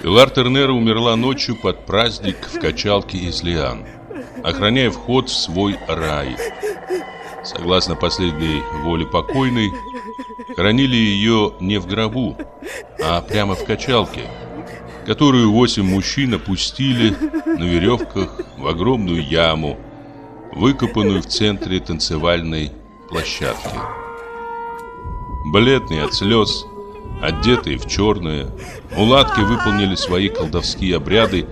Пилар Тернера умерла ночью под праздник в качалке из лиан, охраняя вход в свой рай. Согласно последней воле покойной, хоронили ее не в гробу, а прямо в качалке, которую восемь мужчин опустили на веревках в огромную яму, выкопанную в центре танцевальной площадки. Бледные от слез, одетые в черное, мулатки выполнили свои колдовские обряды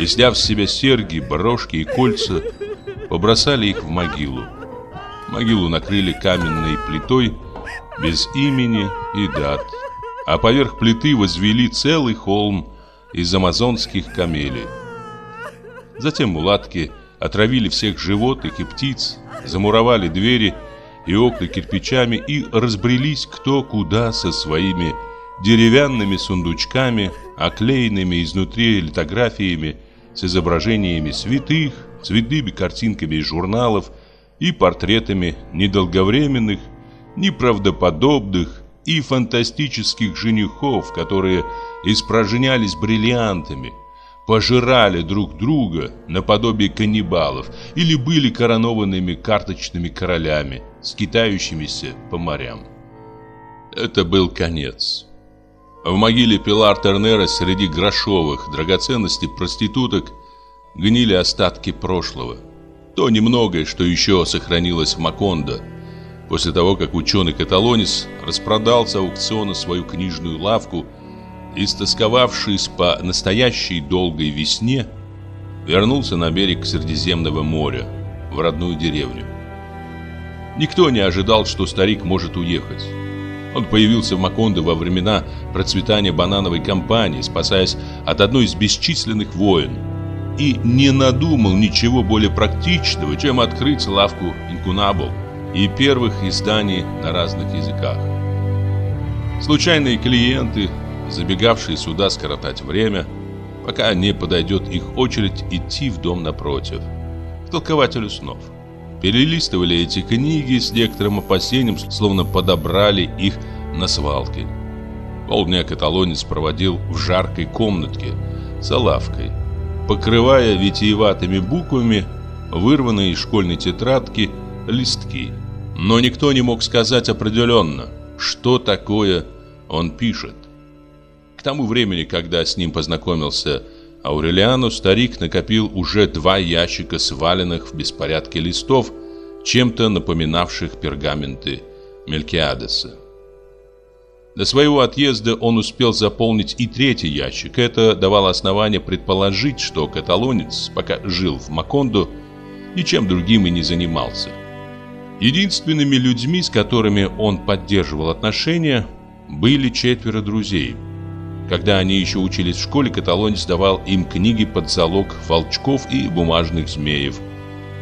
и, сняв с себя серьги, брошки и кольца, побросали их в могилу. Могилу накрыли каменной плитой без имени и дат, а поверх плиты возвели целый холм из амазонских камелий. Затем мулатки отравили всех животных и птиц, замуровали двери и окна кирпичами и разбрелись кто куда со своими деревянными сундучками, оклеенными изнутри литографиями с изображениями святых, цветными картинками из журналов и портретами недолговременных, неправдоподобных и фантастических женихов, которые испражнялись бриллиантами, пожирали друг друга наподобие каннибалов или были коронованными карточными королями, скитающимися по морям. Это был конец. В могиле Пилар Тернера среди грошовых драгоценностей проституток гнили остатки прошлого. То немногое, что еще сохранилось в Макондо, после того, как ученый-каталонец распродал с аукциона свою книжную лавку и, стосковавшись по настоящей долгой весне, вернулся на берег Средиземного моря, в родную деревню. Никто не ожидал, что старик может уехать. Он появился в Макондо во времена процветания банановой компании, спасаясь от одной из бесчисленных войн, и не надумал ничего более практичного, чем открыть лавку Инкунабл и первых изданий на разных языках. Случайные клиенты, забегавшие сюда скоротать время, пока не подойдет их очередь идти в дом напротив, к толкователю снов. Перелистывали эти книги с некоторым опасением, словно подобрали их на свалке. Полдня каталонец проводил в жаркой комнатке за лавкой, покрывая витиеватыми буквами вырванные из школьной тетрадки листки. Но никто не мог сказать определенно, что такое он пишет. К тому времени, когда с ним познакомился Аурелиану, старик накопил уже два ящика сваленных в беспорядке листов, чем-то напоминавших пергаменты Мелькиадеса. До своего отъезда он успел заполнить и третий ящик. Это давало основание предположить, что каталонец, пока жил в Макондо, ничем другим и не занимался. Единственными людьми, с которыми он поддерживал отношения, были четверо друзей. Когда они еще учились в школе, каталонец давал им книги под залог волчков и бумажных змеев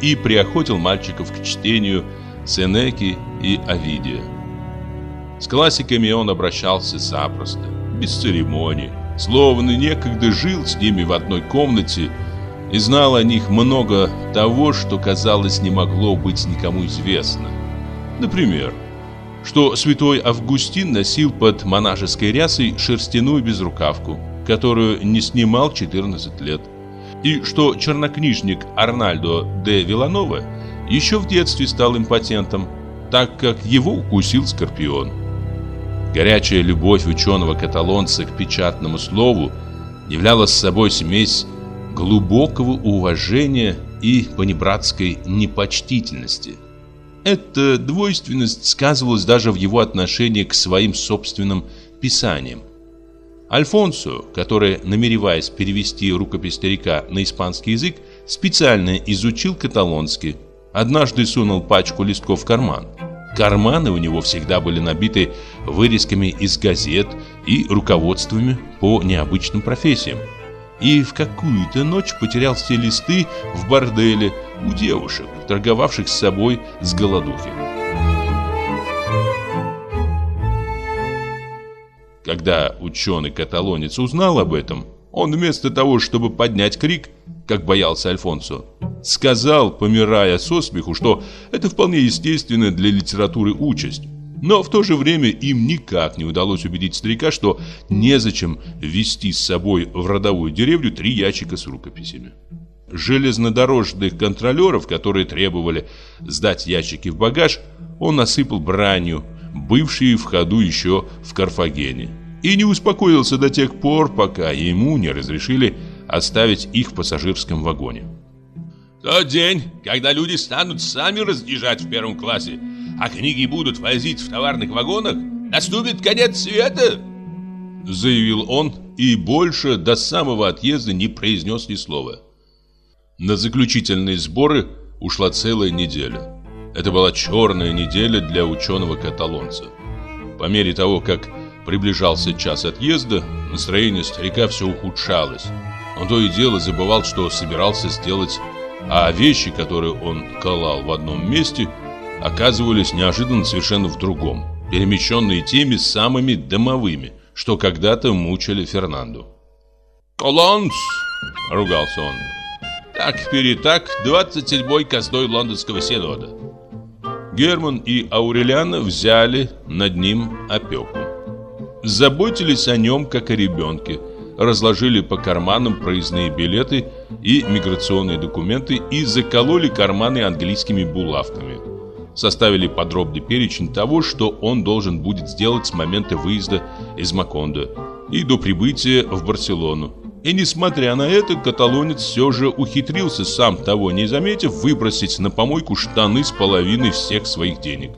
и приохотил мальчиков к чтению Сенеки и Овидия. С классиками он обращался запросто, без церемоний, словно некогда жил с ними в одной комнате и знал о них много того, что, казалось, не могло быть никому известно. Например, что святой Августин носил под монашеской рясой шерстяную безрукавку, которую не снимал 14 лет, и что чернокнижник Арнальдо де Виланова еще в детстве стал импотентом, так как его укусил скорпион. Горячая любовь ученого-каталонца к печатному слову являла собой смесь глубокого уважения и понебратской непочтительности. Эта двойственность сказывалась даже в его отношении к своим собственным писаниям. Альфонсо, который, намереваясь перевести рукопись старика на испанский язык, специально изучил каталонский, однажды сунул пачку листков в карман. Карманы у него всегда были набиты вырезками из газет и руководствами по необычным профессиям и в какую-то ночь потерял все листы в борделе у девушек, торговавших с собой с голодухи. Когда ученый-каталонец узнал об этом, он вместо того, чтобы поднять крик, как боялся Альфонсо, сказал, помирая со смеху, что это вполне естественно для литературы участь. Но в то же время им никак не удалось убедить старика, что незачем везти с собой в родовую деревню три ящика с рукописями. Железнодорожных контролеров, которые требовали сдать ящики в багаж, он насыпал бранью, бывшие в ходу еще в Карфагене. И не успокоился до тех пор, пока ему не разрешили оставить их в пассажирском вагоне. Тот день, когда люди станут сами разъезжать в первом классе, а книги будут возить в товарных вагонах, наступит конец света!» Заявил он и больше до самого отъезда не произнес ни слова. На заключительные сборы ушла целая неделя. Это была черная неделя для ученого-каталонца. По мере того, как приближался час отъезда, настроение старика все ухудшалось. Он то и дело забывал, что собирался сделать, а вещи, которые он колал в одном месте – оказывались неожиданно совершенно в другом, перемещенные теми самыми домовыми, что когда-то мучили Фернанду. «Колонс!» — ругался он. «Так-перетак, 27-й косной лондонского синода». Герман и Аурелиана взяли над ним опеку. Заботились о нем, как о ребенке, разложили по карманам проездные билеты и миграционные документы и закололи карманы английскими булавками – составили подробный перечень того, что он должен будет сделать с момента выезда из Макондо и до прибытия в Барселону. И несмотря на это, каталонец все же ухитрился, сам того не заметив, выбросить на помойку штаны с половиной всех своих денег.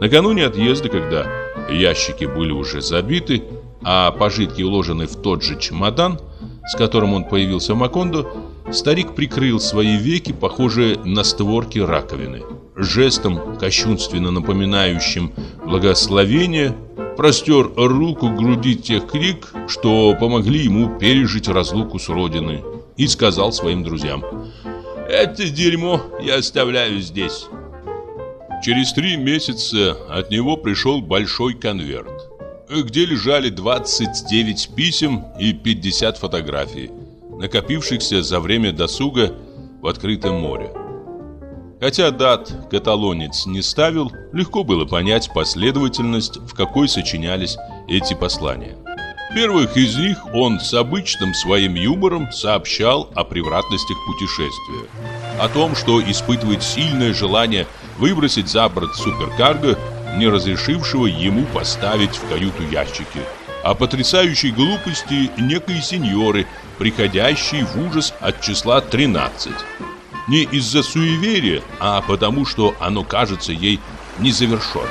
Накануне отъезда, когда ящики были уже забиты, а пожитки уложены в тот же чемодан, с которым он появился в Макондо, старик прикрыл свои веки, похожие на створки раковины жестом, кощунственно напоминающим благословение, простер руку к груди тех крик, что помогли ему пережить разлуку с родиной, и сказал своим друзьям «Это дерьмо я оставляю здесь». Через три месяца от него пришел большой конверт, где лежали 29 писем и 50 фотографий, накопившихся за время досуга в открытом море. Хотя дат каталонец не ставил, легко было понять последовательность, в какой сочинялись эти послания. Первых из них он с обычным своим юмором сообщал о превратностях путешествия. О том, что испытывает сильное желание выбросить за борт суперкарго, не разрешившего ему поставить в каюту ящики. О потрясающей глупости некой сеньоры, приходящей в ужас от числа 13 не из-за суеверия, а потому что оно кажется ей незавершенным.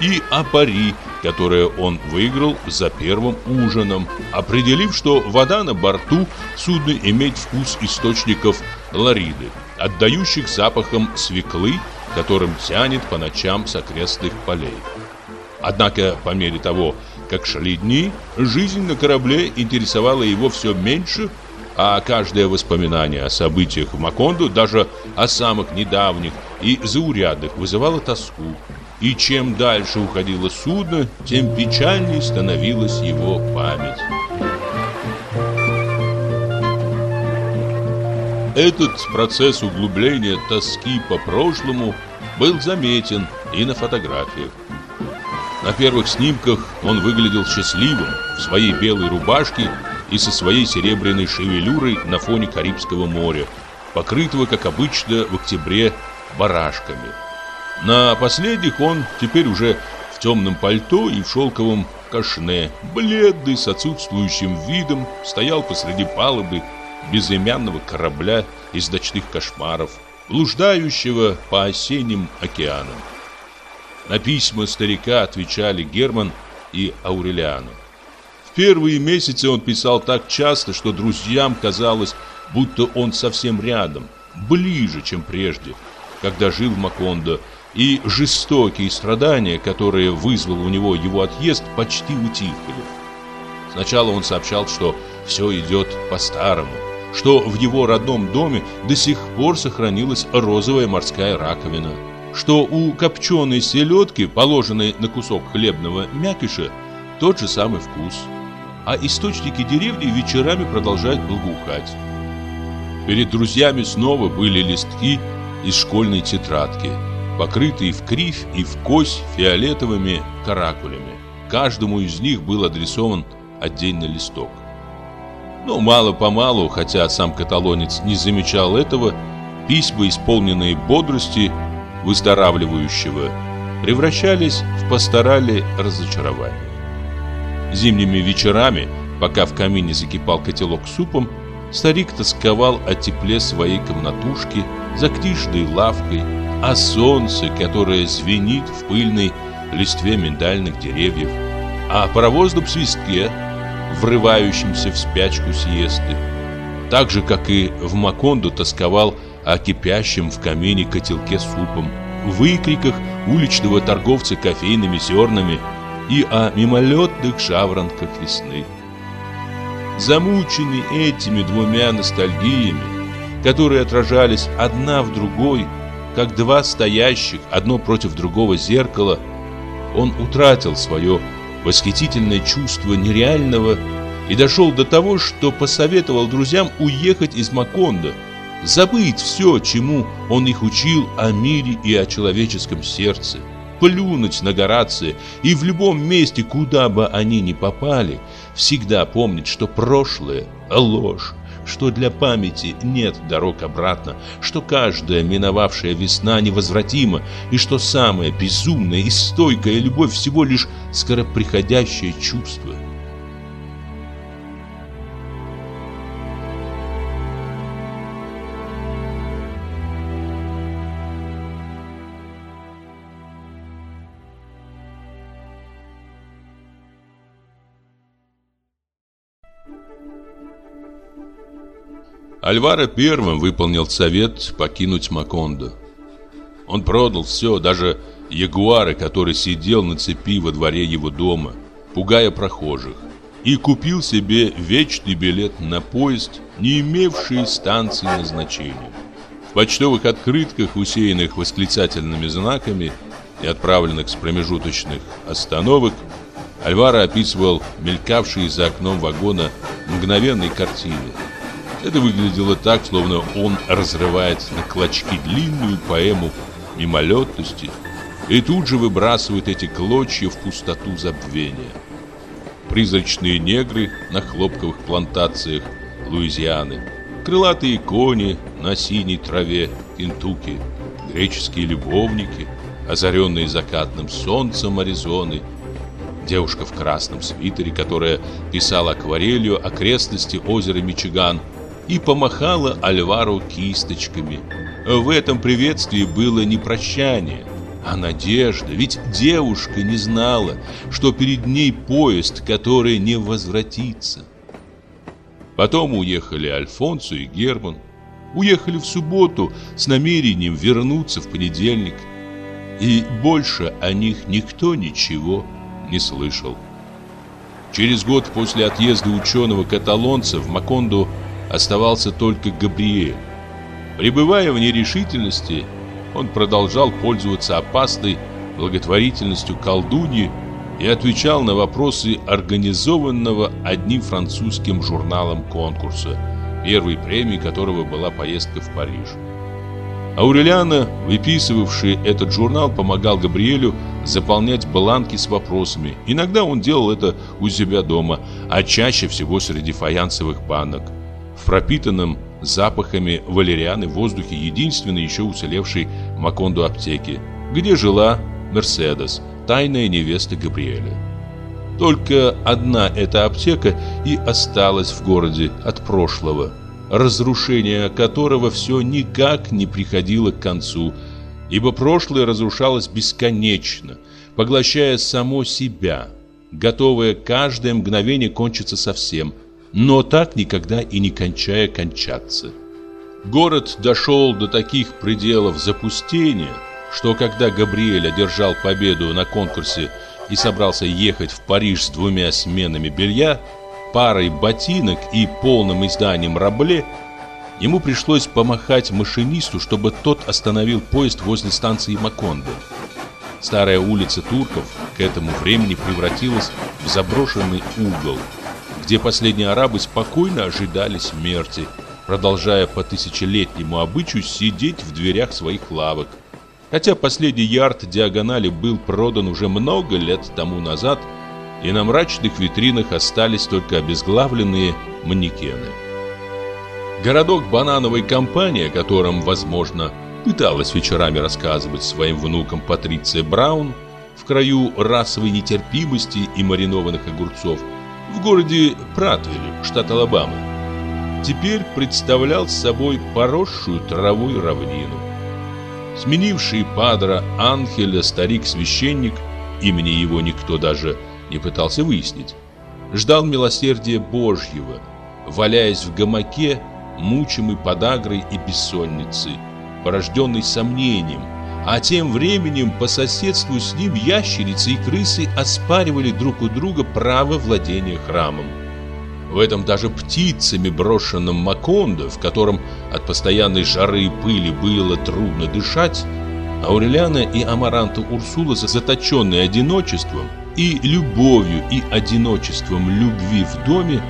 И о пари, которое он выиграл за первым ужином, определив, что вода на борту судна имеет вкус источников лариды, отдающих запахом свеклы, которым тянет по ночам с окрестных полей. Однако по мере того, как шли дни, жизнь на корабле интересовала его все меньше а каждое воспоминание о событиях в Макондо, даже о самых недавних и заурядных, вызывало тоску. И чем дальше уходило судно, тем печальнее становилась его память. Этот процесс углубления тоски по прошлому был заметен и на фотографиях. На первых снимках он выглядел счастливым в своей белой рубашке и со своей серебряной шевелюрой на фоне Карибского моря, покрытого, как обычно, в октябре барашками. На последних он теперь уже в темном пальто и в шелковом кашне, бледный, с отсутствующим видом, стоял посреди палубы безымянного корабля из ночных кошмаров, блуждающего по осенним океанам. На письма старика отвечали Герман и Аурелиану первые месяцы он писал так часто, что друзьям казалось, будто он совсем рядом, ближе, чем прежде, когда жил в Макондо, и жестокие страдания, которые вызвал у него его отъезд, почти утихли. Сначала он сообщал, что все идет по-старому, что в его родном доме до сих пор сохранилась розовая морская раковина, что у копченой селедки, положенной на кусок хлебного мякиша, тот же самый вкус – а источники деревни вечерами продолжают благоухать. Перед друзьями снова были листки из школьной тетрадки. покрытые в кривь и в кось фиолетовыми каракулями. Каждому из них был адресован отдельный листок. Но мало-помалу, хотя сам каталонец не замечал этого, письма, исполненные бодрости выздоравливающего, превращались в пасторали разочарования. Зимними вечерами, пока в камине закипал котелок супом, старик тосковал о тепле своей комнатушки за книжной лавкой, о солнце, которое звенит в пыльной листве миндальных деревьев, о паровозном свистке, врывающемся в спячку сиесты. Так же, как и в Макондо тосковал о кипящем в камине котелке супом, выкриках уличного торговца кофейными зернами и о мимолетных жаворонках весны. Замученный этими двумя ностальгиями, которые отражались одна в другой, как два стоящих одно против другого зеркала, он утратил свое восхитительное чувство нереального и дошел до того, что посоветовал друзьям уехать из Макондо, забыть все, чему он их учил о мире и о человеческом сердце, плюнуть на Горация и в любом месте, куда бы они ни попали, всегда помнить, что прошлое – ложь, что для памяти нет дорог обратно, что каждая миновавшая весна невозвратима, и что самая безумная и стойкая любовь всего лишь скороприходящее чувство – Альваро первым выполнил совет покинуть Макондо. Он продал все, даже ягуара, который сидел на цепи во дворе его дома, пугая прохожих, и купил себе вечный билет на поезд, не имевший станции назначения. В почтовых открытках, усеянных восклицательными знаками и отправленных с промежуточных остановок, Альваро описывал мелькавшие за окном вагона мгновенные картины – это выглядело так, словно он разрывает на клочки длинную поэму мимолетности и тут же выбрасывает эти клочья в пустоту забвения. Призрачные негры на хлопковых плантациях Луизианы, крылатые кони на синей траве Кентукки, греческие любовники, озаренные закатным солнцем Аризоны, девушка в красном свитере, которая писала акварелью окрестности озера Мичиган – и помахала Альвару кисточками. В этом приветствии было не прощание, а надежда, ведь девушка не знала, что перед ней поезд, который не возвратится. Потом уехали Альфонсо и Герман. Уехали в субботу с намерением вернуться в понедельник. И больше о них никто ничего не слышал. Через год после отъезда ученого-каталонца в Макондо оставался только Габриэль. Пребывая в нерешительности, он продолжал пользоваться опасной благотворительностью колдуньи и отвечал на вопросы организованного одним французским журналом конкурса, первой премией которого была поездка в Париж. Аурелиана, выписывавший этот журнал, помогал Габриэлю заполнять бланки с вопросами. Иногда он делал это у себя дома, а чаще всего среди фаянсовых банок – в пропитанном запахами валерианы воздухе единственной еще уцелевшей Макондо аптеки, где жила Мерседес, тайная невеста Габриэля. Только одна эта аптека и осталась в городе от прошлого, разрушение которого все никак не приходило к концу, ибо прошлое разрушалось бесконечно, поглощая само себя, готовое каждое мгновение кончиться совсем – но так никогда и не кончая кончаться. Город дошел до таких пределов запустения, что когда Габриэль одержал победу на конкурсе и собрался ехать в Париж с двумя сменами белья, парой ботинок и полным изданием рабле, ему пришлось помахать машинисту, чтобы тот остановил поезд возле станции Макондо. Старая улица турков к этому времени превратилась в заброшенный угол – где последние арабы спокойно ожидали смерти, продолжая по тысячелетнему обычаю сидеть в дверях своих лавок. Хотя последний ярд диагонали был продан уже много лет тому назад, и на мрачных витринах остались только обезглавленные манекены. Городок банановой компании, о котором, возможно, пыталась вечерами рассказывать своим внукам Патриция Браун, в краю расовой нетерпимости и маринованных огурцов, в городе Пратвилле, штат Алабама, теперь представлял собой поросшую травой равнину. Сменивший падра Анхеля старик-священник, имени его никто даже не пытался выяснить, ждал милосердия Божьего, валяясь в гамаке, мучимый подагрой и бессонницей, порожденный сомнением, а тем временем по соседству с ним ящерицы и крысы оспаривали друг у друга право владения храмом. В этом даже птицами брошенном Макондо, в котором от постоянной жары и пыли было трудно дышать, Аурелиана и Амаранта Урсула, заточенные одиночеством и любовью и одиночеством любви в доме,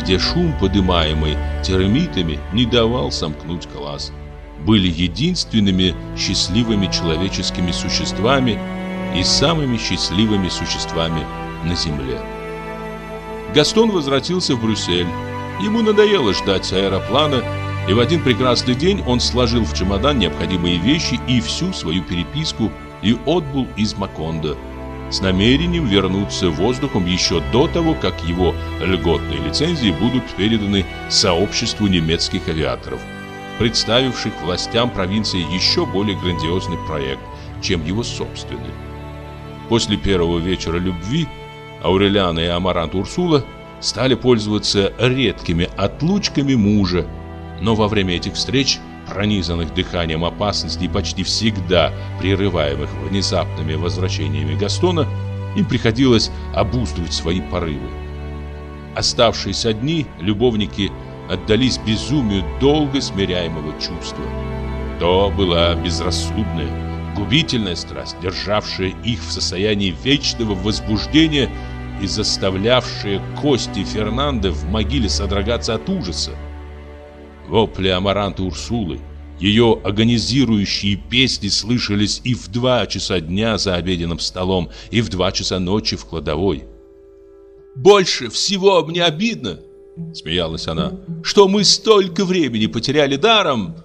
где шум, подымаемый термитами, не давал сомкнуть глаз, были единственными счастливыми человеческими существами и самыми счастливыми существами на земле. Гастон возвратился в Брюссель. Ему надоело ждать аэроплана, и в один прекрасный день он сложил в чемодан необходимые вещи и всю свою переписку и отбыл из Макондо с намерением вернуться воздухом еще до того, как его льготные лицензии будут переданы сообществу немецких авиаторов, представивших властям провинции еще более грандиозный проект, чем его собственный. После первого вечера любви Аурелиана и Амарант Урсула стали пользоваться редкими отлучками мужа, но во время этих встреч, пронизанных дыханием опасности и почти всегда прерываемых внезапными возвращениями Гастона, им приходилось обуздывать свои порывы. Оставшись одни, любовники отдались безумию долго смиряемого чувства. То была безрассудная, губительная страсть, державшая их в состоянии вечного возбуждения и заставлявшая кости Фернандо в могиле содрогаться от ужаса. Вопли Амаранта Урсулы, ее агонизирующие песни слышались и в два часа дня за обеденным столом, и в два часа ночи в кладовой. «Больше всего мне обидно», — смеялась она, — «что мы столько времени потеряли даром».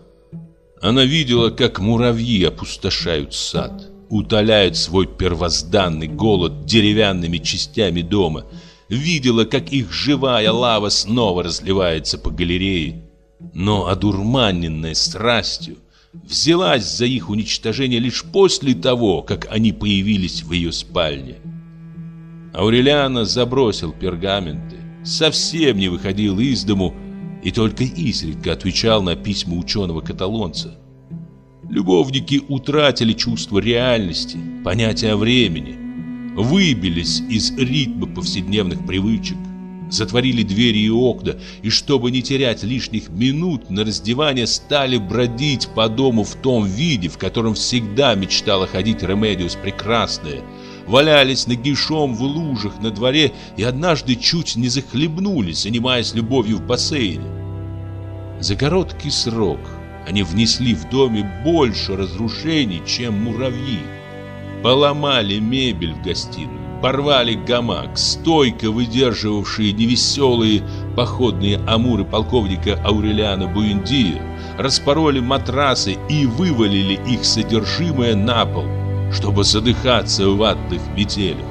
Она видела, как муравьи опустошают сад утоляют свой первозданный голод деревянными частями дома, видела, как их живая лава снова разливается по галерее, но одурманенная страстью взялась за их уничтожение лишь после того, как они появились в ее спальне. Аурелиана забросил пергаменты, совсем не выходил из дому и только изредка отвечал на письма ученого-каталонца. Любовники утратили чувство реальности, понятия времени, выбились из ритма повседневных привычек, затворили двери и окна, и чтобы не терять лишних минут на раздевание, стали бродить по дому в том виде, в котором всегда мечтала ходить Ремедиос Прекрасная, валялись нагишом в лужах на дворе и однажды чуть не захлебнулись, занимаясь любовью в бассейне. За короткий срок – они внесли в доме больше разрушений, чем муравьи. Поломали мебель в гостиной, порвали гамак, стойко выдерживавшие невеселые походные амуры полковника Аурелиана Буэндия, распороли матрасы и вывалили их содержимое на пол, чтобы задыхаться в ватных метелях.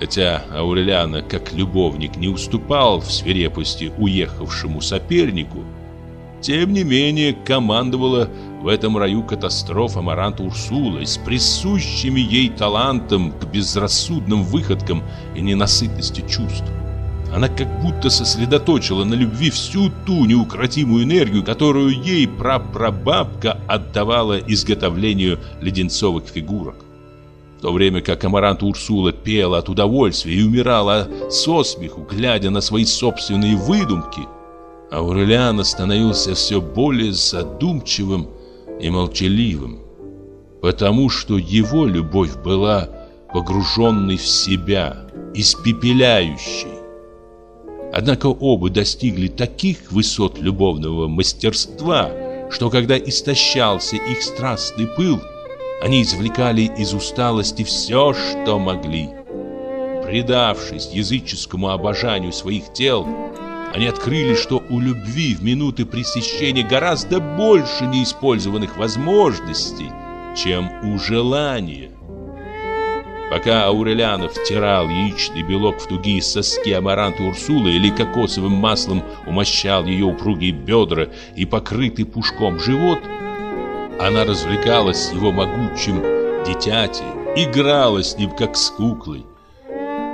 Хотя Аурелиана, как любовник, не уступал в свирепости уехавшему сопернику, тем не менее, командовала в этом раю катастроф Амаранта Урсула с присущими ей талантом к безрассудным выходкам и ненасытности чувств. Она как будто сосредоточила на любви всю ту неукротимую энергию, которую ей прапрабабка отдавала изготовлению леденцовых фигурок. В то время как Амаранта Урсула пела от удовольствия и умирала со смеху, глядя на свои собственные выдумки – Аурелиан становился все более задумчивым и молчаливым, потому что его любовь была погруженной в себя, испепеляющей. Однако оба достигли таких высот любовного мастерства, что когда истощался их страстный пыл, они извлекали из усталости все, что могли. Предавшись языческому обожанию своих тел, они открыли, что у любви в минуты пресыщения гораздо больше неиспользованных возможностей, чем у желания. Пока Аурелиана втирал яичный белок в тугие соски амаранта Урсулы или кокосовым маслом умощал ее упругие бедра и покрытый пушком живот, она развлекалась его могучим дитяти, играла с ним как с куклой,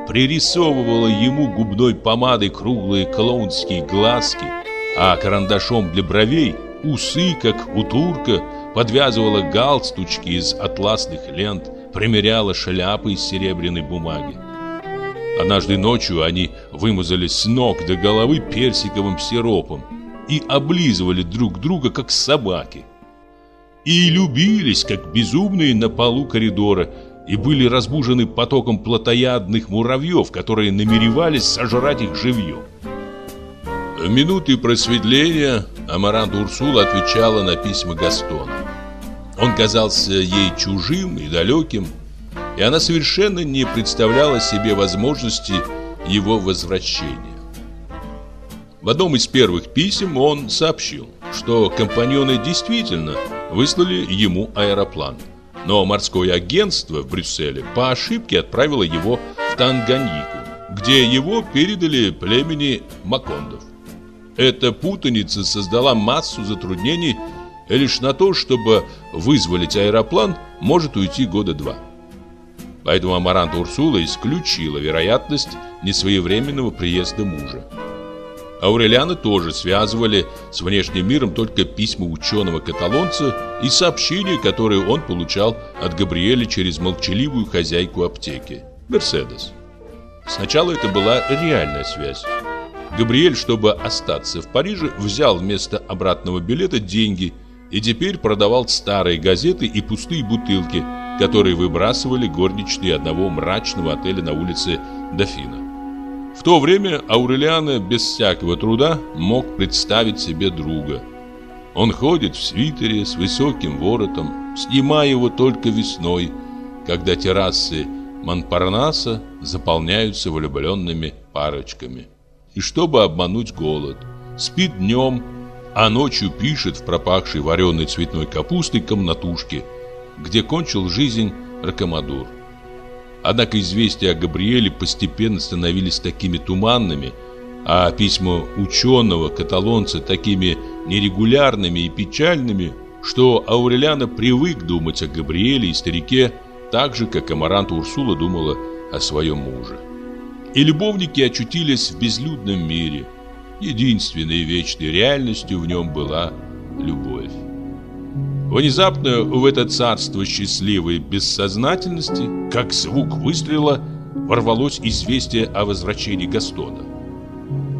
пририсовывала ему губной помадой круглые клоунские глазки, а карандашом для бровей усы, как у турка, подвязывала галстучки из атласных лент, примеряла шляпы из серебряной бумаги. Однажды ночью они вымазали с ног до головы персиковым сиропом и облизывали друг друга, как собаки. И любились, как безумные на полу коридора, и были разбужены потоком плотоядных муравьев, которые намеревались сожрать их живьем. В минуты просветления Амаранта Урсула отвечала на письма Гастона. Он казался ей чужим и далеким, и она совершенно не представляла себе возможности его возвращения. В одном из первых писем он сообщил, что компаньоны действительно выслали ему аэроплан, но морское агентство в Брюсселе по ошибке отправило его в Танганьику, где его передали племени Макондов. Эта путаница создала массу затруднений и лишь на то, чтобы вызволить аэроплан, может уйти года два. Поэтому Амаранта Урсула исключила вероятность несвоевременного приезда мужа. Аурелиана тоже связывали с внешним миром только письма ученого-каталонца и сообщения, которые он получал от Габриэля через молчаливую хозяйку аптеки – Мерседес. Сначала это была реальная связь. Габриэль, чтобы остаться в Париже, взял вместо обратного билета деньги – и теперь продавал старые газеты и пустые бутылки, которые выбрасывали горничные одного мрачного отеля на улице Дофина. В то время Аурелиана без всякого труда мог представить себе друга. Он ходит в свитере с высоким воротом, снимая его только весной, когда террасы Монпарнаса заполняются влюбленными парочками. И чтобы обмануть голод, спит днем а ночью пишет в пропахшей вареной цветной капустой комнатушке, где кончил жизнь Ракомадур. Однако известия о Габриэле постепенно становились такими туманными, а письма ученого каталонца такими нерегулярными и печальными, что Аурелиана привык думать о Габриэле и старике так же, как Амаранта Урсула думала о своем муже. И любовники очутились в безлюдном мире – Единственной вечной реальностью в нем была любовь. Внезапно в это царство счастливой бессознательности, как звук выстрела, ворвалось известие о возвращении Гастона.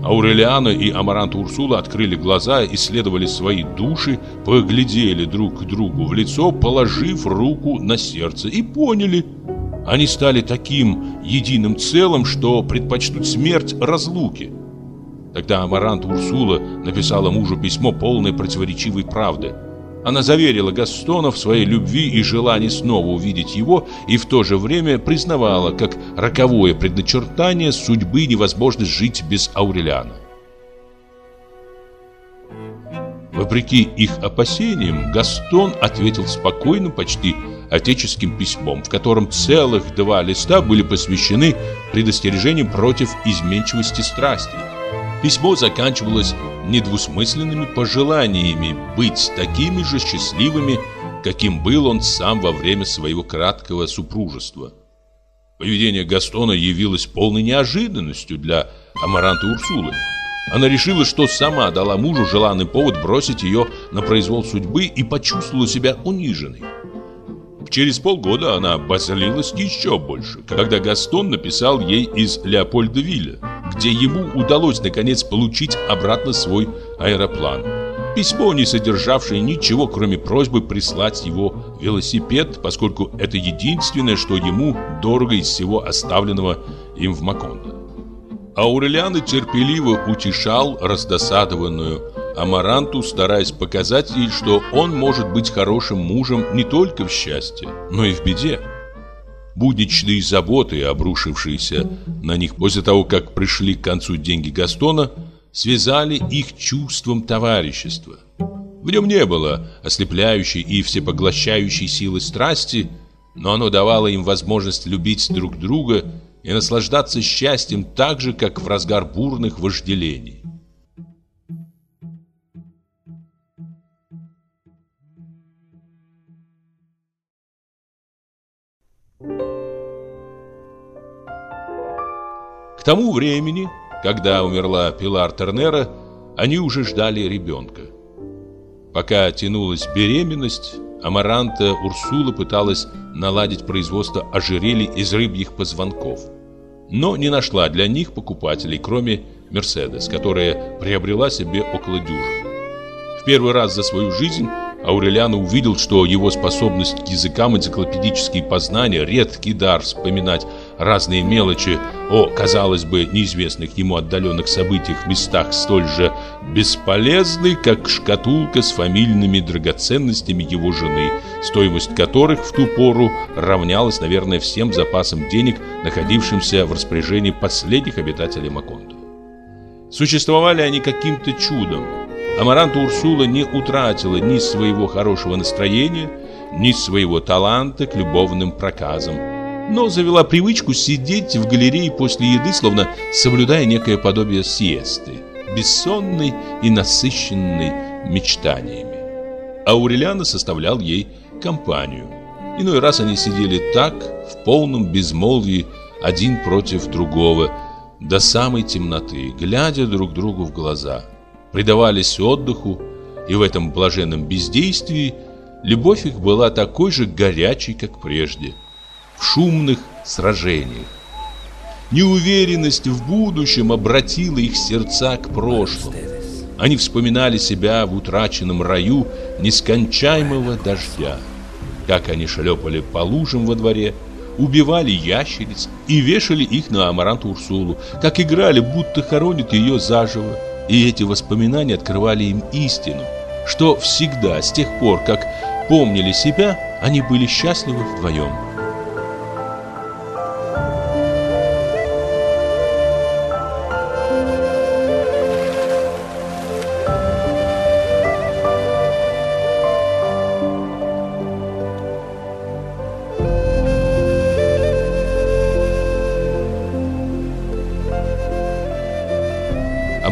Аурелиана и Амарант Урсула открыли глаза, исследовали свои души, поглядели друг к другу в лицо, положив руку на сердце и поняли, они стали таким единым целым, что предпочтут смерть разлуки. Тогда Амарант Урсула написала мужу письмо полное противоречивой правды. Она заверила Гастона в своей любви и желании снова увидеть его, и в то же время признавала, как роковое предначертание судьбы невозможность жить без Аурелиана. Вопреки их опасениям, Гастон ответил спокойным, почти отеческим письмом, в котором целых два листа были посвящены предостережениям против изменчивости страсти. Письмо заканчивалось недвусмысленными пожеланиями быть такими же счастливыми, каким был он сам во время своего краткого супружества. Поведение Гастона явилось полной неожиданностью для Амаранты Урсулы. Она решила, что сама дала мужу желанный повод бросить ее на произвол судьбы и почувствовала себя униженной. Через полгода она обозлилась еще больше, когда Гастон написал ей из Леопольда-Вилля, где ему удалось наконец получить обратно свой аэроплан. Письмо, не содержавшее ничего, кроме просьбы прислать его велосипед, поскольку это единственное, что ему дорого из всего оставленного им в Макондо. Аурелиано терпеливо утешал раздосадованную Амаранту, стараясь показать ей, что он может быть хорошим мужем не только в счастье, но и в беде. Будничные заботы, обрушившиеся на них после того, как пришли к концу деньги Гастона, связали их чувством товарищества. В нем не было ослепляющей и всепоглощающей силы страсти, но оно давало им возможность любить друг друга и наслаждаться счастьем так же, как в разгар бурных вожделений. Тому времени, когда умерла Пилар Тернера, они уже ждали ребенка. Пока тянулась беременность, Амаранта Урсула пыталась наладить производство ожерелий из рыбьих позвонков. Но не нашла для них покупателей, кроме Мерседес, которая приобрела себе около дюжины. В первый раз за свою жизнь Аурелиано увидел, что его способность к языкам, энциклопедические познания, редкий дар вспоминать разные мелочи о, казалось бы, неизвестных ему отдаленных событиях местах столь же бесполезны, как шкатулка с фамильными драгоценностями его жены, стоимость которых в ту пору равнялась, наверное, всем запасам денег, находившимся в распоряжении последних обитателей Маконта. Существовали они каким-то чудом, Амаранта Урсула не утратила ни своего хорошего настроения, ни своего таланта к любовным проказам, но завела привычку сидеть в галерее после еды, словно соблюдая некое подобие сиесты, бессонной и насыщенной мечтаниями. Аурелиана составлял ей компанию. Иной раз они сидели так, в полном безмолвии, один против другого, до самой темноты, глядя друг другу в глаза – предавались отдыху, и в этом блаженном бездействии любовь их была такой же горячей, как прежде, в шумных сражениях. Неуверенность в будущем обратила их сердца к прошлому. Они вспоминали себя в утраченном раю нескончаемого дождя. Как они шлепали по лужам во дворе, убивали ящериц и вешали их на Амаранту Урсулу, как играли, будто хоронят ее заживо, и эти воспоминания открывали им истину, что всегда, с тех пор, как помнили себя, они были счастливы вдвоем.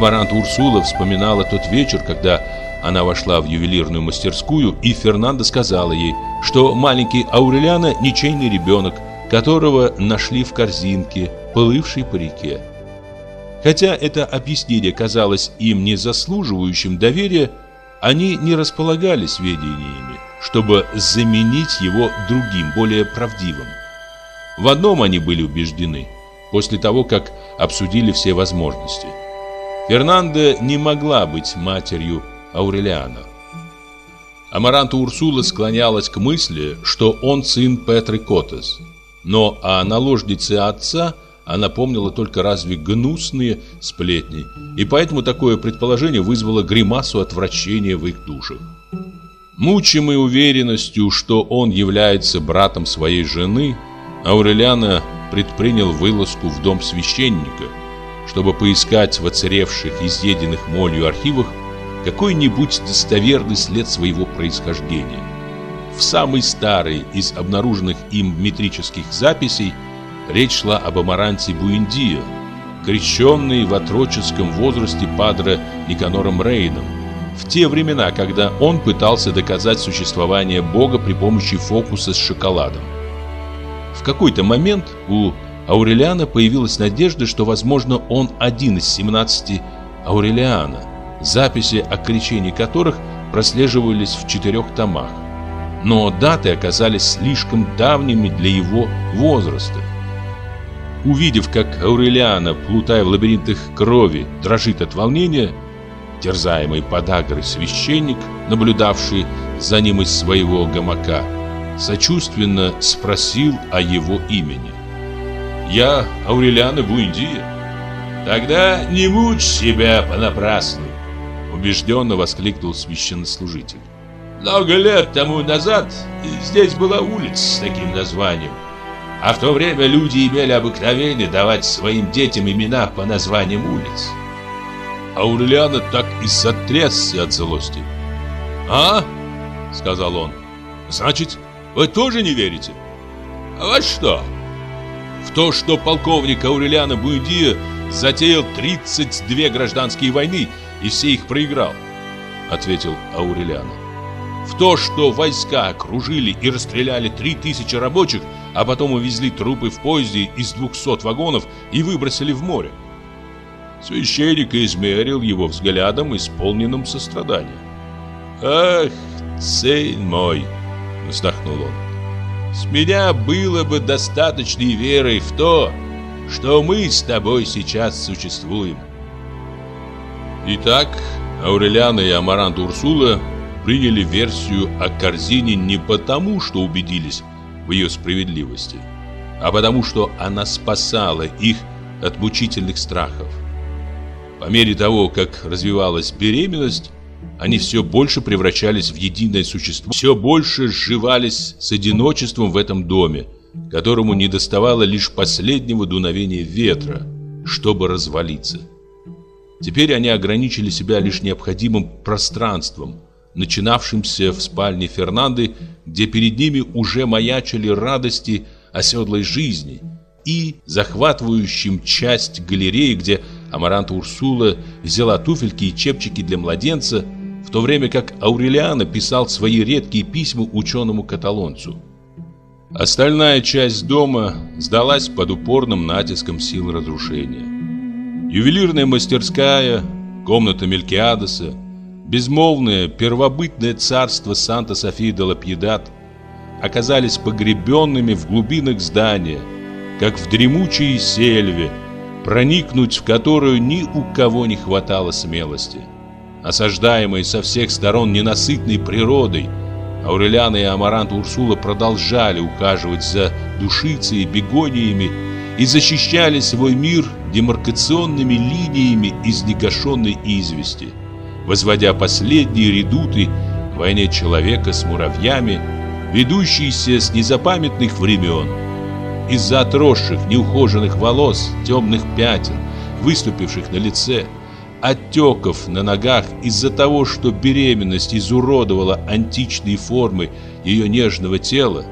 Амарант Урсула вспоминала тот вечер, когда она вошла в ювелирную мастерскую, и Фернандо сказала ей, что маленький Аурелиано – ничейный ребенок, которого нашли в корзинке, плывшей по реке. Хотя это объяснение казалось им не заслуживающим доверия, они не располагали сведениями, чтобы заменить его другим, более правдивым. В одном они были убеждены, после того, как обсудили все возможности – Фернанда не могла быть матерью Аурелиана. Амаранта Урсула склонялась к мысли, что он сын Петры Котес. Но о наложнице отца она помнила только разве гнусные сплетни, и поэтому такое предположение вызвало гримасу отвращения в их душах. Мучимый уверенностью, что он является братом своей жены, Аурелиана предпринял вылазку в дом священника – чтобы поискать в оцаревших, изъеденных молью архивах какой-нибудь достоверный след своего происхождения. В самой старой из обнаруженных им метрических записей речь шла об Амаранте Буэндио, крещенный в отроческом возрасте падре Никанором Рейном, в те времена, когда он пытался доказать существование Бога при помощи фокуса с шоколадом. В какой-то момент у Аурелиана появилась надежда, что, возможно, он один из 17 Аурелиана, записи о крещении которых прослеживались в четырех томах. Но даты оказались слишком давними для его возраста. Увидев, как Аурелиана, плутая в лабиринтах крови, дрожит от волнения, терзаемый подагрой священник, наблюдавший за ним из своего гамака, сочувственно спросил о его имени. Я Аурелиана Буэндия. Тогда не мучь себя понапрасну. убежденно воскликнул священнослужитель. Много лет тому назад здесь была улица с таким названием. А в то время люди имели обыкновение давать своим детям имена по названиям улиц. Аурелиана так и сотрясся от злости. «А?» — сказал он. «Значит, вы тоже не верите?» «А во что?» «В то, что полковник Аурелиана Буэдия затеял 32 гражданские войны и все их проиграл», — ответил Аурелиана. «В то, что войска окружили и расстреляли 3000 рабочих, а потом увезли трупы в поезде из 200 вагонов и выбросили в море». Священник измерил его взглядом, исполненным сострадания. «Ах, сын мой!» — вздохнул он. «С меня было бы достаточной веры в то, что мы с тобой сейчас существуем». Итак, Аурелиана и Амарант Урсула приняли версию о корзине не потому, что убедились в ее справедливости, а потому, что она спасала их от мучительных страхов. По мере того, как развивалась беременность, они все больше превращались в единое существо, все больше сживались с одиночеством в этом доме, которому не доставало лишь последнего дуновения ветра, чтобы развалиться. Теперь они ограничили себя лишь необходимым пространством, начинавшимся в спальне Фернанды, где перед ними уже маячили радости оседлой жизни, и захватывающим часть галереи, где Амаранта Урсула взяла туфельки и чепчики для младенца, в то время как Аурелиана писал свои редкие письма ученому-каталонцу. Остальная часть дома сдалась под упорным натиском сил разрушения. Ювелирная мастерская, комната Мелькиадеса, безмолвное первобытное царство Санта-Софии де Лапьедат оказались погребенными в глубинах здания, как в дремучей сельве, проникнуть в которую ни у кого не хватало смелости. Осаждаемые со всех сторон ненасытной природой, Аурелиана и Амарант Урсула продолжали ухаживать за душицей и бегониями и защищали свой мир демаркационными линиями из негашенной извести, возводя последние редуты в войне человека с муравьями, ведущиеся с незапамятных времен. Из-за отросших, неухоженных волос, темных пятен, выступивших на лице, отеков на ногах из-за того, что беременность изуродовала античные формы ее нежного тела,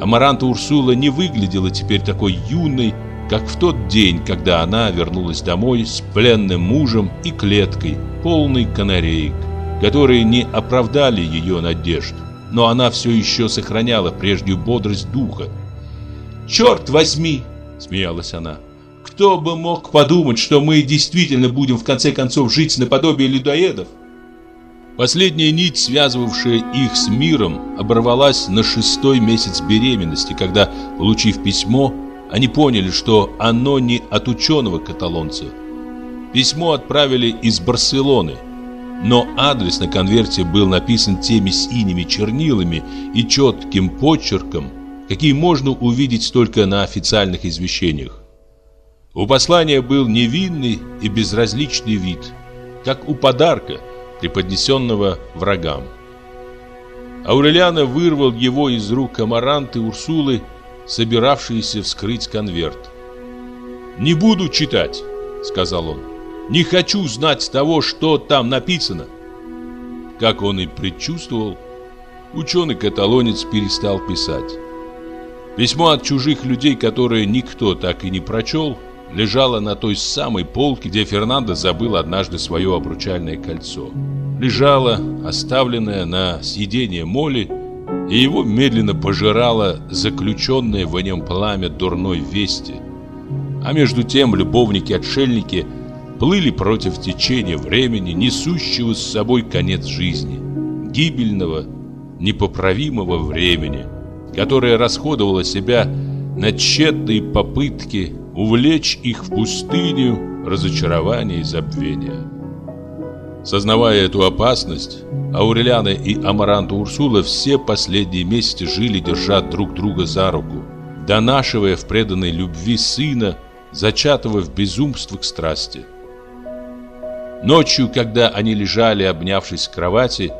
Амаранта Урсула не выглядела теперь такой юной, как в тот день, когда она вернулась домой с пленным мужем и клеткой, полной канареек, которые не оправдали ее надежд, но она все еще сохраняла прежнюю бодрость духа, «Черт возьми!» – смеялась она. «Кто бы мог подумать, что мы действительно будем в конце концов жить наподобие людоедов?» Последняя нить, связывавшая их с миром, оборвалась на шестой месяц беременности, когда, получив письмо, они поняли, что оно не от ученого-каталонца. Письмо отправили из Барселоны, но адрес на конверте был написан теми синими чернилами и четким почерком, какие можно увидеть только на официальных извещениях. У послания был невинный и безразличный вид, как у подарка, преподнесенного врагам. Аурелиана вырвал его из рук Амаранты Урсулы, собиравшиеся вскрыть конверт. «Не буду читать», — сказал он. «Не хочу знать того, что там написано». Как он и предчувствовал, ученый-каталонец перестал писать. Письмо от чужих людей, которое никто так и не прочел, лежало на той самой полке, где Фернандо забыл однажды свое обручальное кольцо. Лежало, оставленное на съедение моли, и его медленно пожирало заключенное в нем пламя дурной вести. А между тем любовники-отшельники плыли против течения времени, несущего с собой конец жизни, гибельного, непоправимого времени – которая расходовала себя на тщетные попытки увлечь их в пустыню разочарования и забвения. Сознавая эту опасность, Аурелиана и Амаранта Урсула все последние месяцы жили, держа друг друга за руку, донашивая в преданной любви сына, зачатого в безумствах страсти. Ночью, когда они лежали, обнявшись в кровати,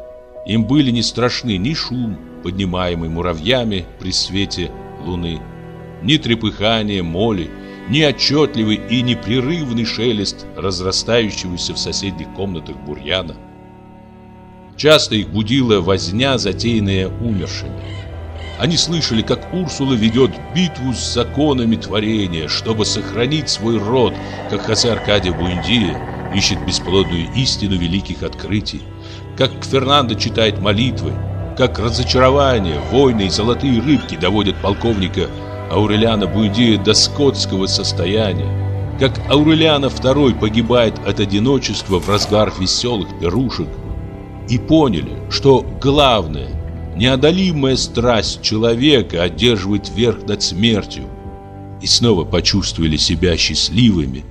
им были не страшны ни шум, поднимаемый муравьями при свете луны, ни трепыхание моли, ни отчетливый и непрерывный шелест разрастающегося в соседних комнатах бурьяна. Часто их будила возня, затеянная умершими. Они слышали, как Урсула ведет битву с законами творения, чтобы сохранить свой род, как Хосе Аркадия Буэндия ищет бесплодную истину великих открытий, как Фернандо читает молитвы, как разочарование, войны и золотые рыбки доводят полковника Аурелиана Буэндия до скотского состояния, как Аурелиана II погибает от одиночества в разгар веселых пирушек, и поняли, что главное, неодолимая страсть человека одерживает верх над смертью, и снова почувствовали себя счастливыми,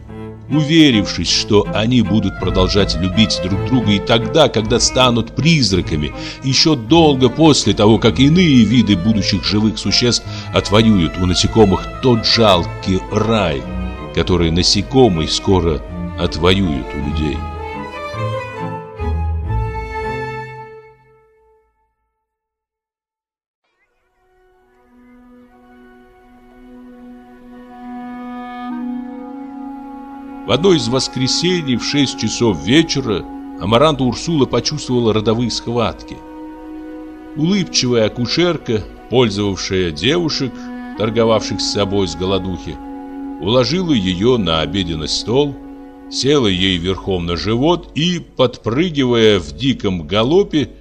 уверившись, что они будут продолжать любить друг друга и тогда, когда станут призраками, еще долго после того, как иные виды будущих живых существ отвоюют у насекомых тот жалкий рай, который насекомые скоро отвоюют у людей. В одно из воскресений в 6 часов вечера Амаранта Урсула почувствовала родовые схватки. Улыбчивая акушерка, пользовавшая девушек, торговавших с собой с голодухи, уложила ее на обеденный стол, села ей верхом на живот и, подпрыгивая в диком галопе,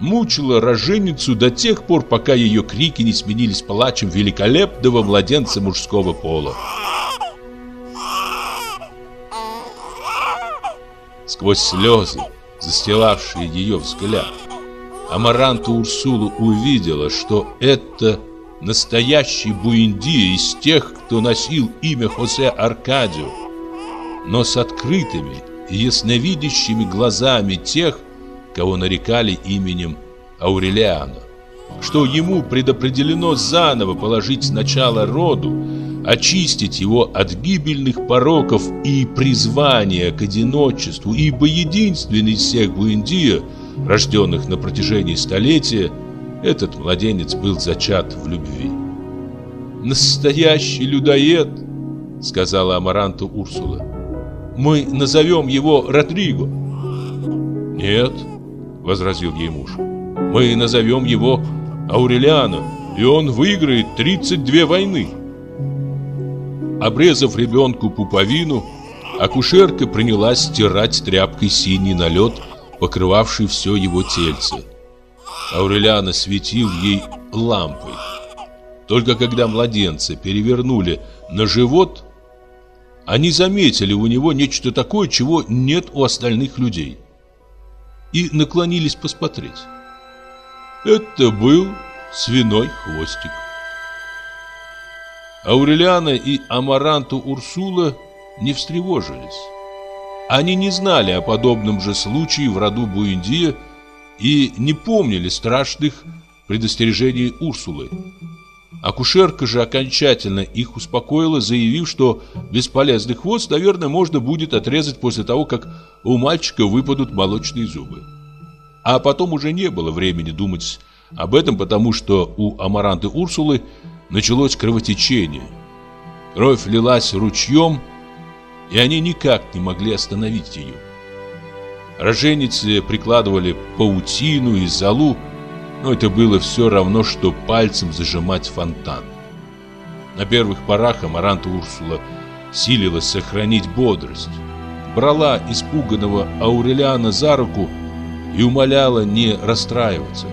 мучила роженицу до тех пор, пока ее крики не сменились плачем великолепного младенца мужского пола. Сквозь слезы, застилавшие ее взгляд. Амаранта Урсулу увидела, что это настоящий Буинди из тех, кто носил имя Хосе Аркадио, но с открытыми и ясновидящими глазами тех, кого нарекали именем Аурелиана, что ему предопределено заново положить начало роду, очистить его от гибельных пороков и призвания к одиночеству, ибо единственный из всех Буэндия, рожденных на протяжении столетия, этот младенец был зачат в любви. «Настоящий людоед!» — сказала Амаранту Урсула. «Мы назовем его Родриго». «Нет», — возразил ей муж, — «мы назовем его Аурелиано, и он выиграет 32 войны». Обрезав ребенку пуповину, акушерка принялась стирать тряпкой синий налет, покрывавший все его тельце. Аурелиана светил ей лампой. Только когда младенца перевернули на живот, они заметили у него нечто такое, чего нет у остальных людей. И наклонились посмотреть. Это был свиной хвостик. Аурелиана и Амаранту Урсула не встревожились. Они не знали о подобном же случае в роду Буэндия и не помнили страшных предостережений Урсулы. Акушерка же окончательно их успокоила, заявив, что бесполезный хвост, наверное, можно будет отрезать после того, как у мальчика выпадут молочные зубы. А потом уже не было времени думать об этом, потому что у Амаранты Урсулы началось кровотечение. Кровь лилась ручьем, и они никак не могли остановить ее. Роженицы прикладывали паутину и золу, но это было все равно, что пальцем зажимать фонтан. На первых порах Амаранта Урсула силилась сохранить бодрость. Брала испуганного Аурелиана за руку и умоляла не расстраиваться.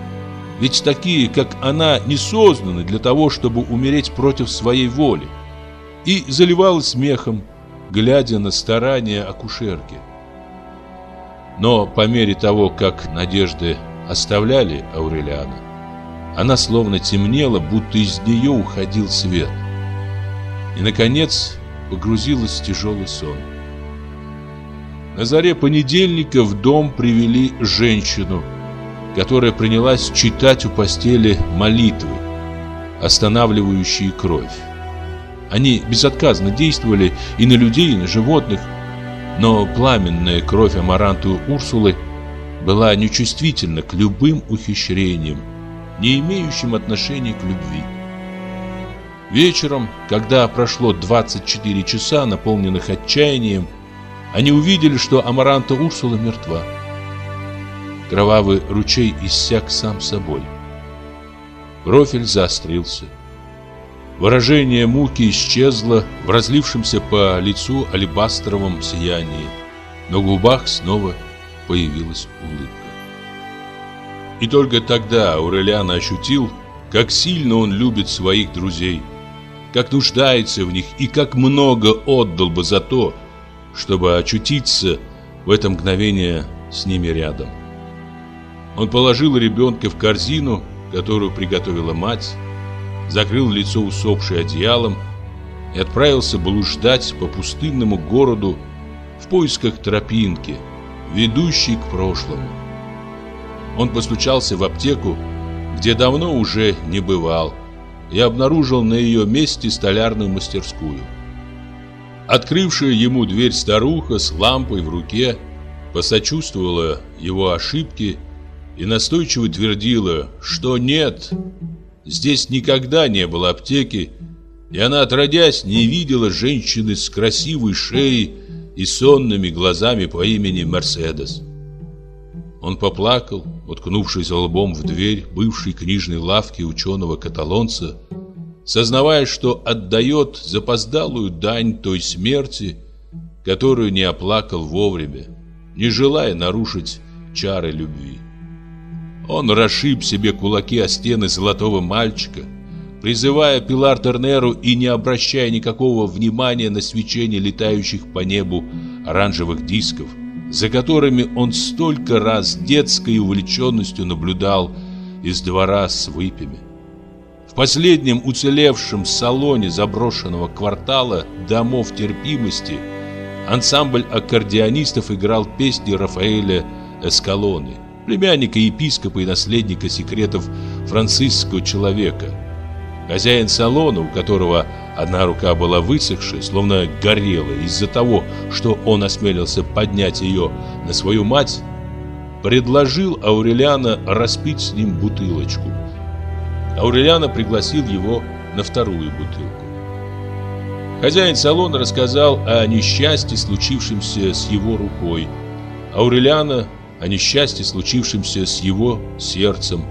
Ведь такие, как она, не созданы для того, чтобы умереть против своей воли. И заливалась смехом, глядя на старания акушерки. Но по мере того, как надежды оставляли Аурелиана, она словно темнела, будто из нее уходил свет. И, наконец, погрузилась в тяжелый сон. На заре понедельника в дом привели женщину – которая принялась читать у постели молитвы, останавливающие кровь. Они безотказно действовали и на людей, и на животных, Но пламенная кровь Амаранту Урсулы была нечувствительна к любым ухищрениям, не имеющим отношения к любви. Вечером, когда прошло 24 часа, наполненных отчаянием, они увидели, что Амаранта Урсула мертва. Кровавый ручей иссяк сам собой. Профиль заострился. Выражение муки исчезло в разлившемся по лицу алебастровом сиянии. На губах снова появилась улыбка. И только тогда Аурелиан ощутил, как сильно он любит своих друзей, как нуждается в них и как много отдал бы за то, чтобы очутиться в это мгновение с ними рядом. Он положил ребенка в корзину, которую приготовила мать, закрыл лицо усопшей одеялом и отправился блуждать по пустынному городу в поисках тропинки, ведущей к прошлому. Он постучался в аптеку, где давно уже не бывал, и обнаружил на ее месте столярную мастерскую. Открывшая ему дверь старуха с лампой в руке посочувствовала его ошибке и настойчиво твердила, что нет, Здесь никогда не было аптеки, и она, отродясь, не видела женщины с красивой шеей и сонными глазами по имени Мерседес. Он поплакал, уткнувшись лбом в дверь бывшей книжной лавки ученого-каталонца, сознавая, что отдает запоздалую дань той смерти, которую не оплакал вовремя, не желая нарушить чары любви. Он расшиб себе кулаки о стены золотого мальчика, призывая Пилар Тернеру и не обращая никакого внимания на свечение летающих по небу оранжевых дисков, за которыми он столько раз детской увлеченностью наблюдал из двора с выпями. В последнем уцелевшем салоне заброшенного квартала домов терпимости ансамбль аккордеонистов играл песни Рафаэля Эскалоны – племянника епископа и наследника секретов франциского человека. Хозяин салона, у которого одна рука была высохшая, словно горела из-за того, что он осмелился поднять ее на свою мать, предложил Аурелиана распить с ним бутылочку. Аурелиана пригласил его на вторую бутылку. Хозяин салона рассказал о несчастье, случившемся с его рукой. Аурелиана о несчастье, случившемся с его сердцем,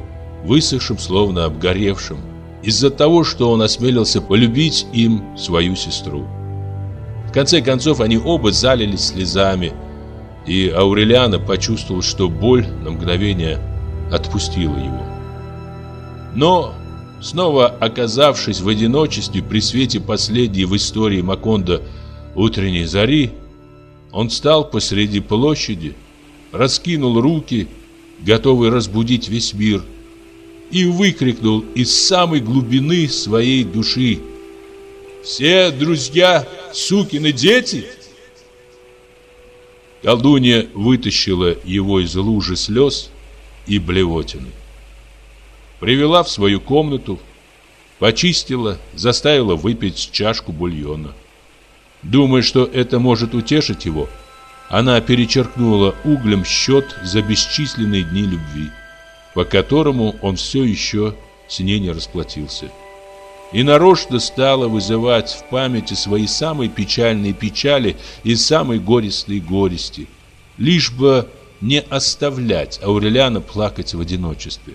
высохшим, словно обгоревшим, из-за того, что он осмелился полюбить им свою сестру. В конце концов, они оба залились слезами, и Аурелиана почувствовал, что боль на мгновение отпустила его. Но, снова оказавшись в одиночестве при свете последней в истории Маконда утренней зари, он стал посреди площади, раскинул руки, готовый разбудить весь мир, и выкрикнул из самой глубины своей души «Все друзья сукины дети!» Колдунья вытащила его из лужи слез и блевотины. Привела в свою комнату, почистила, заставила выпить чашку бульона. Думая, что это может утешить его, она перечеркнула углем счет за бесчисленные дни любви, по которому он все еще с ней не расплатился. И нарочно стала вызывать в памяти свои самые печальные печали и самые горестные горести, лишь бы не оставлять Аурелиана плакать в одиночестве.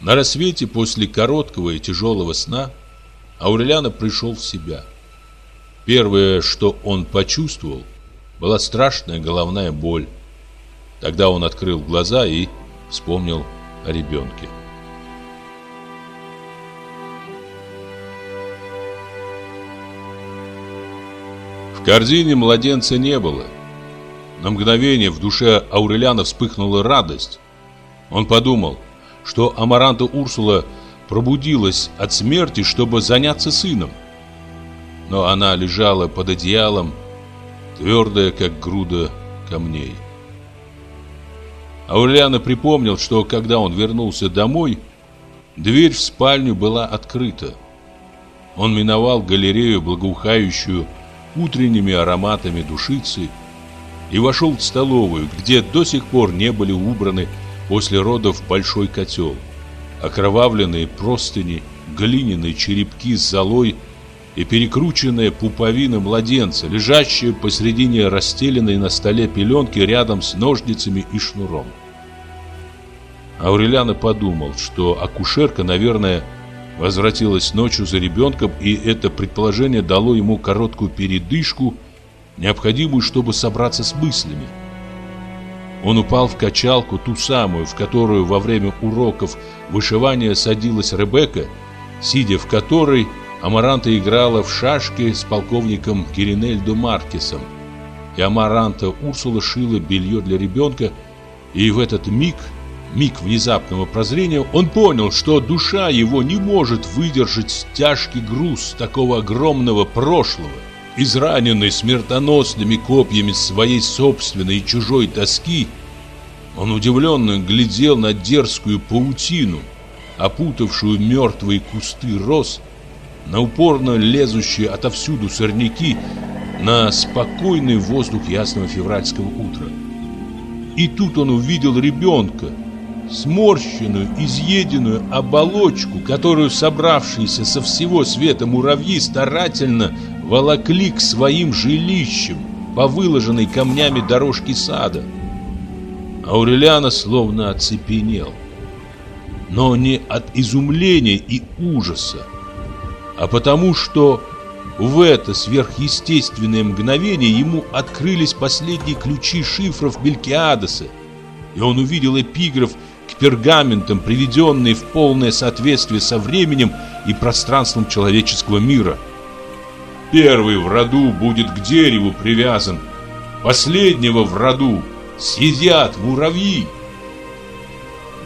На рассвете после короткого и тяжелого сна Аурелиана пришел в себя. Первое, что он почувствовал, была страшная головная боль. Тогда он открыл глаза и вспомнил о ребенке. В корзине младенца не было. На мгновение в душе Аурелиана вспыхнула радость. Он подумал, что Амаранта Урсула пробудилась от смерти, чтобы заняться сыном. Но она лежала под одеялом, твердая, как груда камней. Аурелиано припомнил, что когда он вернулся домой, дверь в спальню была открыта. Он миновал галерею, благоухающую утренними ароматами душицы и вошел в столовую, где до сих пор не были убраны после родов большой котел, окровавленные простыни, глиняные черепки с золой и перекрученная пуповина младенца, лежащая посредине расстеленной на столе пеленки рядом с ножницами и шнуром. Аурелиана подумал, что акушерка, наверное, возвратилась ночью за ребенком, и это предположение дало ему короткую передышку, необходимую, чтобы собраться с мыслями. Он упал в качалку, ту самую, в которую во время уроков вышивания садилась Ребекка, сидя в которой Амаранта играла в шашки с полковником Киринельдо Маркесом. И Амаранта Урсула шила белье для ребенка, и в этот миг – миг внезапного прозрения, он понял, что душа его не может выдержать тяжкий груз такого огромного прошлого. Израненный смертоносными копьями своей собственной и чужой тоски, он удивленно глядел на дерзкую паутину, опутавшую мертвые кусты роз, на упорно лезущие отовсюду сорняки, на спокойный воздух ясного февральского утра. И тут он увидел ребенка, сморщенную, изъеденную оболочку, которую собравшиеся со всего света муравьи старательно волокли к своим жилищам по выложенной камнями дорожке сада. Аурелиана словно оцепенел. Но не от изумления и ужаса, а потому что в это сверхъестественное мгновение ему открылись последние ключи шифров Белькиадеса, и он увидел эпиграф к пергаментам, приведенные в полное соответствие со временем и пространством человеческого мира. Первый в роду будет к дереву привязан, последнего в роду съедят муравьи.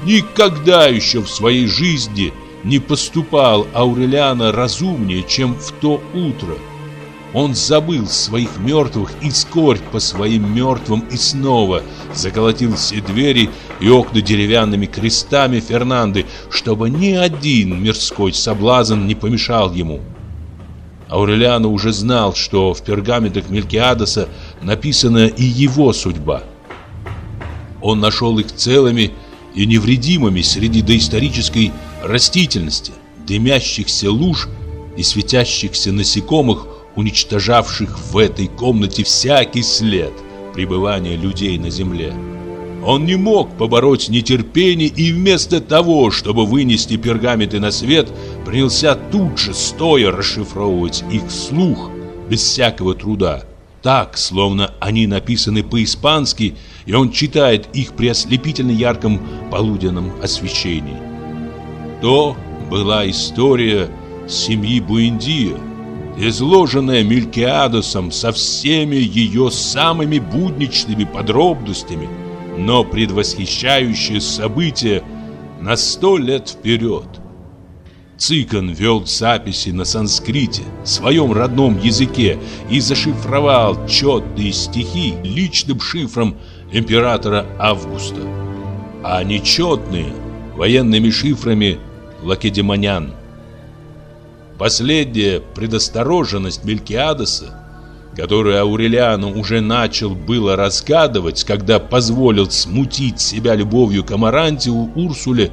Никогда еще в своей жизни не поступал Аурелиана разумнее, чем в то утро – он забыл своих мертвых и скорбь по своим мертвым и снова заколотил все двери и окна деревянными крестами Фернанды, чтобы ни один мирской соблазн не помешал ему. Аурелиано уже знал, что в пергаментах Мелькиадеса написана и его судьба. Он нашел их целыми и невредимыми среди доисторической растительности, дымящихся луж и светящихся насекомых, уничтожавших в этой комнате всякий след пребывания людей на земле. Он не мог побороть нетерпение и вместо того, чтобы вынести пергаменты на свет, принялся тут же стоя расшифровывать их слух без всякого труда. Так, словно они написаны по-испански, и он читает их при ослепительно ярком полуденном освещении. То была история семьи Буэндия, изложенная Мелькиадосом со всеми ее самыми будничными подробностями, но предвосхищающая события на сто лет вперед. Цикон вел записи на санскрите, своем родном языке, и зашифровал четные стихи личным шифром императора Августа, а нечетные – военными шифрами лакедемонян. Последняя предосторожность Мелькиадеса, которую Аурелиану уже начал было разгадывать, когда позволил смутить себя любовью к Амарантию Урсуле,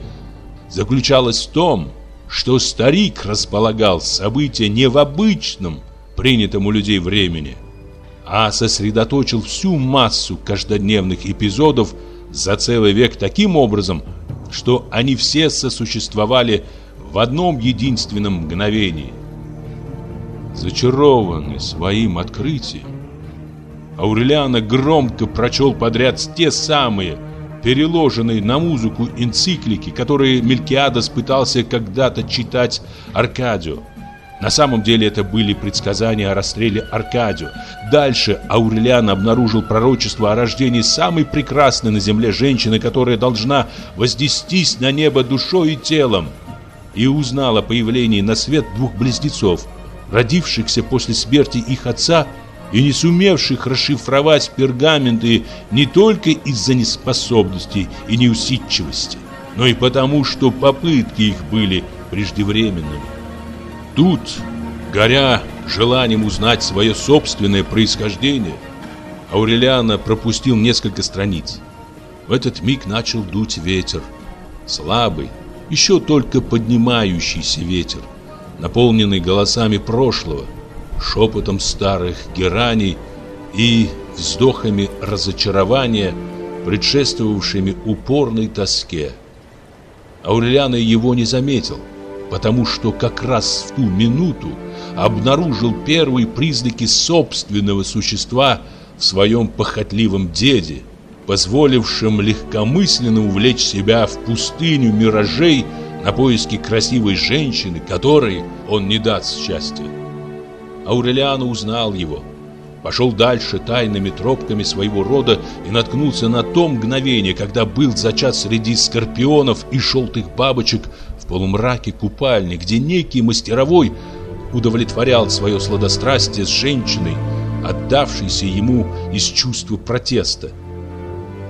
заключалась в том, что старик располагал события не в обычном, принятом у людей времени, а сосредоточил всю массу каждодневных эпизодов за целый век таким образом, что они все сосуществовали в одном единственном мгновении. Зачарованный своим открытием, Аурелиано громко прочел подряд те самые, переложенные на музыку энциклики, которые Мелькиадос пытался когда-то читать Аркадио. На самом деле это были предсказания о расстреле Аркадио. Дальше Аурелиан обнаружил пророчество о рождении самой прекрасной на земле женщины, которая должна вознестись на небо душой и телом и узнал о появлении на свет двух близнецов, родившихся после смерти их отца и не сумевших расшифровать пергаменты не только из-за неспособности и неусидчивости, но и потому, что попытки их были преждевременными. Тут, горя желанием узнать свое собственное происхождение, Аурелиана пропустил несколько страниц. В этот миг начал дуть ветер. Слабый, еще только поднимающийся ветер, наполненный голосами прошлого, шепотом старых гераний и вздохами разочарования, предшествовавшими упорной тоске. Аурелиана его не заметил, потому что как раз в ту минуту обнаружил первые признаки собственного существа в своем похотливом деде, позволившем легкомысленно увлечь себя в пустыню миражей на поиски красивой женщины, которой он не даст счастья. Аурелиано узнал его, пошел дальше тайными тропками своего рода и наткнулся на то мгновение, когда был зачат среди скорпионов и желтых бабочек в полумраке купальни, где некий мастеровой удовлетворял свое сладострастие с женщиной, отдавшейся ему из чувства протеста.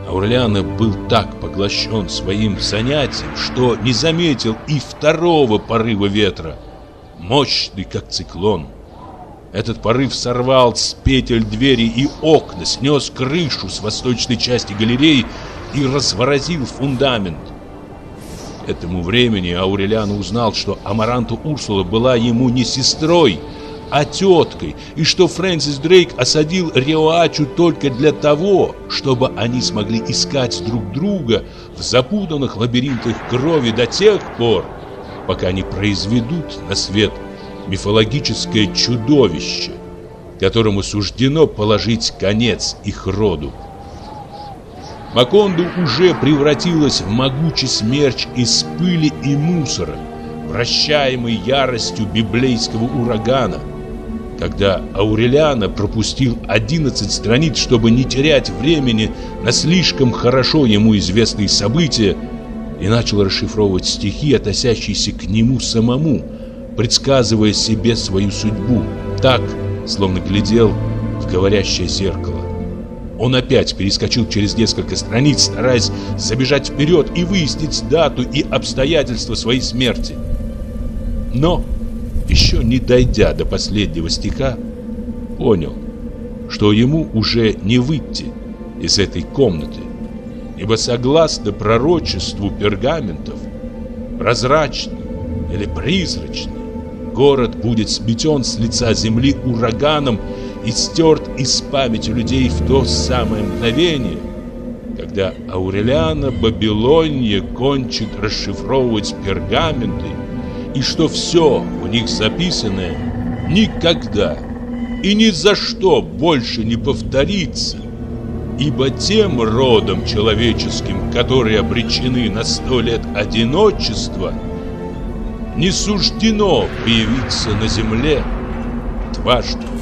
Аурлиано был так поглощен своим занятием, что не заметил и второго порыва ветра, мощный как циклон. Этот порыв сорвал с петель двери и окна, снес крышу с восточной части галереи и разворозил фундамент. Этому времени Аурелиано узнал, что Амаранта Урсула была ему не сестрой, а теткой, и что Фрэнсис Дрейк осадил Риоачу только для того, чтобы они смогли искать друг друга в запутанных лабиринтах крови до тех пор, пока не произведут на свет мифологическое чудовище, которому суждено положить конец их роду. Маконду уже превратилась в могучий смерч из пыли и мусора, вращаемый яростью библейского урагана – когда Аурелиана пропустил 11 страниц, чтобы не терять времени на слишком хорошо ему известные события, и начал расшифровывать стихи, относящиеся к нему самому, предсказывая себе свою судьбу, так, словно глядел в говорящее зеркало. Он опять перескочил через несколько страниц, стараясь забежать вперед и выяснить дату и обстоятельства своей смерти. Но еще не дойдя до последнего стиха, понял, что ему уже не выйти из этой комнаты, ибо согласно пророчеству пергаментов, прозрачный или призрачный, город будет сметен с лица земли ураганом и стерт из памяти людей в то самое мгновение, когда Аурелиана Бабилонья кончит расшифровывать пергаменты и что все у них записанное никогда и ни за что больше не повторится, ибо тем родом человеческим, которые обречены на сто лет одиночества, не суждено появиться на земле дважды.